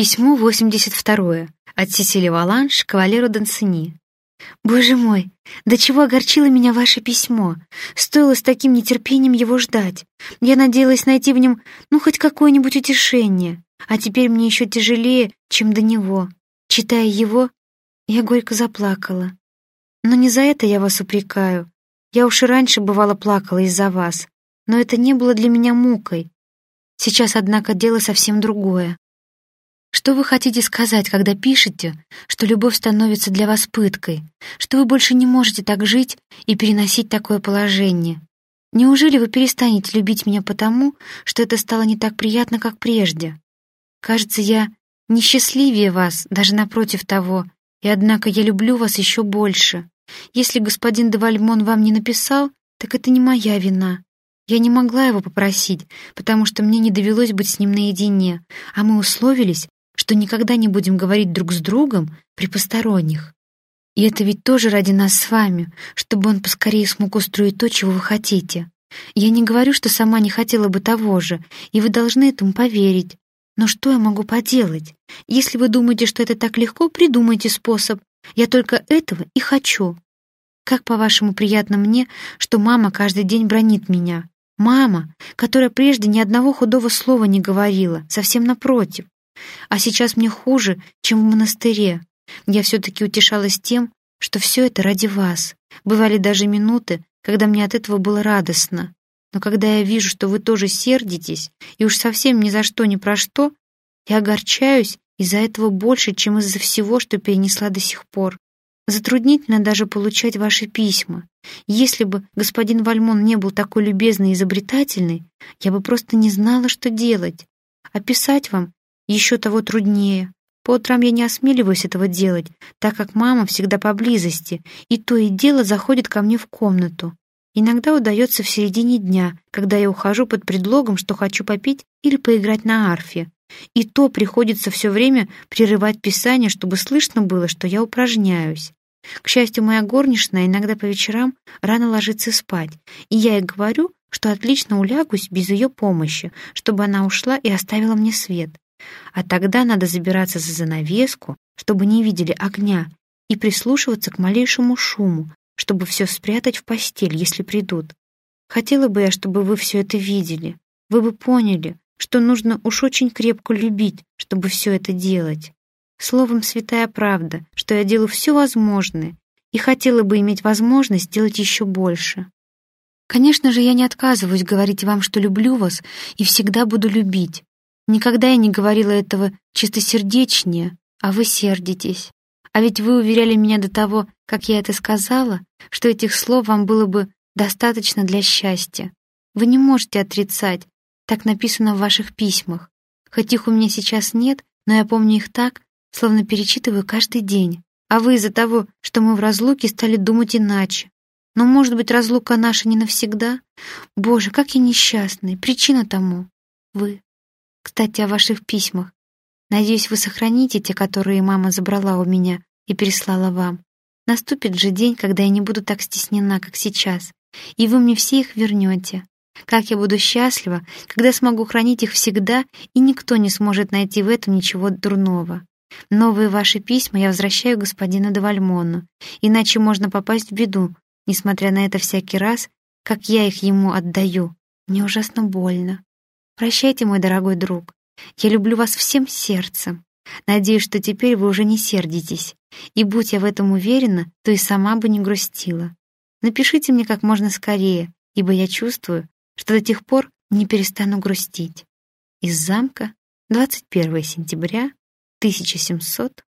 Письмо 82 от Сесили Валанш кавалеру Дансини. Боже мой, до чего огорчило меня ваше письмо. Стоило с таким нетерпением его ждать. Я надеялась найти в нем, ну, хоть какое-нибудь утешение. А теперь мне еще тяжелее, чем до него. Читая его, я горько заплакала. Но не за это я вас упрекаю. Я уж и раньше бывало плакала из-за вас, но это не было для меня мукой. Сейчас, однако, дело совсем другое. Что вы хотите сказать, когда пишете, что любовь становится для вас пыткой, что вы больше не можете так жить и переносить такое положение? Неужели вы перестанете любить меня потому, что это стало не так приятно, как прежде? Кажется, я несчастливее вас, даже напротив того, и однако я люблю вас еще больше. Если господин де Вальмон вам не написал, так это не моя вина. Я не могла его попросить, потому что мне не довелось быть с ним наедине, а мы условились, что никогда не будем говорить друг с другом при посторонних. И это ведь тоже ради нас с вами, чтобы он поскорее смог устроить то, чего вы хотите. Я не говорю, что сама не хотела бы того же, и вы должны этому поверить. Но что я могу поделать? Если вы думаете, что это так легко, придумайте способ. Я только этого и хочу. Как, по-вашему, приятно мне, что мама каждый день бронит меня. Мама, которая прежде ни одного худого слова не говорила, совсем напротив. А сейчас мне хуже, чем в монастыре. Я все-таки утешалась тем, что все это ради вас. Бывали даже минуты, когда мне от этого было радостно. Но когда я вижу, что вы тоже сердитесь, и уж совсем ни за что, ни про что, я огорчаюсь из-за этого больше, чем из-за всего, что перенесла до сих пор. Затруднительно даже получать ваши письма. Если бы господин Вальмон не был такой любезный и изобретательный, я бы просто не знала, что делать. А писать вам еще того труднее. По утрам я не осмеливаюсь этого делать, так как мама всегда поблизости, и то и дело заходит ко мне в комнату. Иногда удается в середине дня, когда я ухожу под предлогом, что хочу попить или поиграть на арфе. И то приходится все время прерывать писание, чтобы слышно было, что я упражняюсь. К счастью, моя горничная иногда по вечерам рано ложится спать, и я ей говорю, что отлично улягусь без ее помощи, чтобы она ушла и оставила мне свет. А тогда надо забираться за занавеску, чтобы не видели огня, и прислушиваться к малейшему шуму, чтобы все спрятать в постель, если придут. Хотела бы я, чтобы вы все это видели. Вы бы поняли, что нужно уж очень крепко любить, чтобы все это делать. Словом, святая правда, что я делаю все возможное и хотела бы иметь возможность сделать еще больше. Конечно же, я не отказываюсь говорить вам, что люблю вас и всегда буду любить. Никогда я не говорила этого чистосердечнее, а вы сердитесь. А ведь вы уверяли меня до того, как я это сказала, что этих слов вам было бы достаточно для счастья. Вы не можете отрицать, так написано в ваших письмах. Хоть их у меня сейчас нет, но я помню их так, словно перечитываю каждый день. А вы из-за того, что мы в разлуке, стали думать иначе. Но, может быть, разлука наша не навсегда? Боже, как я несчастный. Причина тому — вы. Кстати, о ваших письмах. Надеюсь, вы сохраните те, которые мама забрала у меня и переслала вам. Наступит же день, когда я не буду так стеснена, как сейчас, и вы мне все их вернете. Как я буду счастлива, когда смогу хранить их всегда, и никто не сможет найти в этом ничего дурного. Новые ваши письма я возвращаю господину Девальмону, иначе можно попасть в беду, несмотря на это всякий раз, как я их ему отдаю. Мне ужасно больно. Прощайте, мой дорогой друг. Я люблю вас всем сердцем. Надеюсь, что теперь вы уже не сердитесь. И будь я в этом уверена, то и сама бы не грустила. Напишите мне как можно скорее, ибо я чувствую, что до тех пор не перестану грустить. Из замка 21 сентября 1700